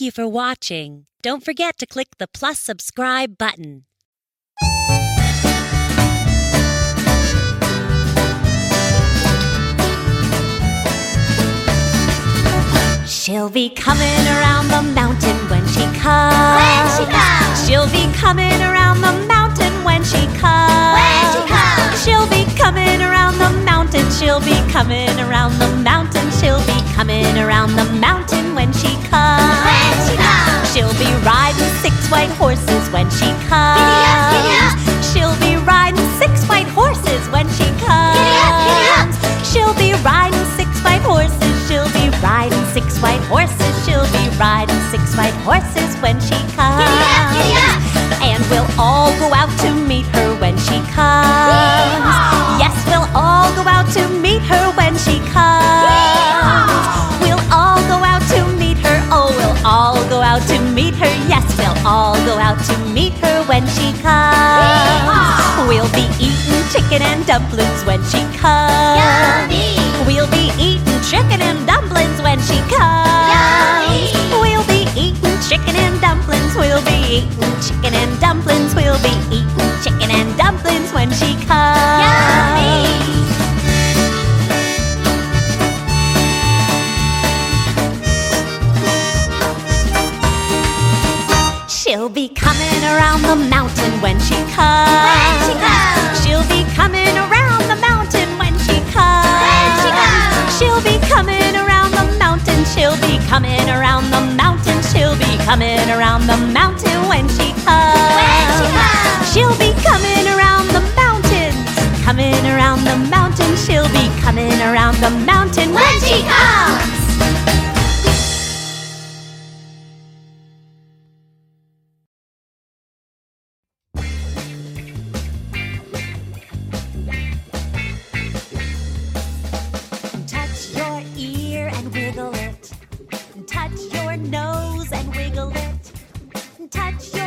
Thank you for watching. Don't forget to click the plus subscribe button. She'll be coming around the mountain when she comes. When she comes. She'll be coming around the mountain when she comes. When she comes. She'll be coming around the mountain. She'll be coming around the mountain. She'll be coming around the mountain when she comes. She'll be riding six white horses when she comes. Giddy up, giddy up. She'll be riding six white horses when she comes. Giddy up. She'll be riding six white horses. She'll be riding six white horses. She'll be riding six white horses when she comes. And we'll all go out to meet her when she comes. Yes, we'll all go out to meet her when she comes. Meet her. Yes, we'll all go out to meet her when she comes. We'll be eating chicken and dumplings when she comes. Yummy. We'll be eating chicken and dumplings when she comes. Yummy. We'll be eating chicken and dumplings. We'll be eating chicken and dumplings. We'll be eating chicken and dumplings when she comes. She'll be coming around the mountain when she comes. When she comes. She'll be coming around the mountain when she comes. When she comes. She'll be coming around the mountain. She'll be coming around the mountain. She'll be coming around the mountain when she comes. When she comes. She'll be coming around the mountain. Coming around the mountain. She'll be coming around the mountain When she comes. touch